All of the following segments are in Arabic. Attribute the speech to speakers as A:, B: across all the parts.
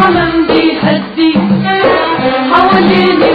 A: ومن بيهدي حواليني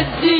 A: Let's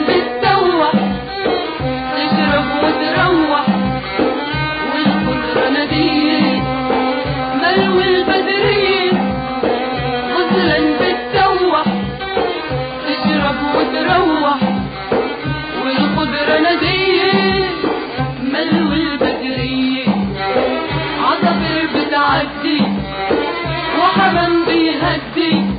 A: head deep.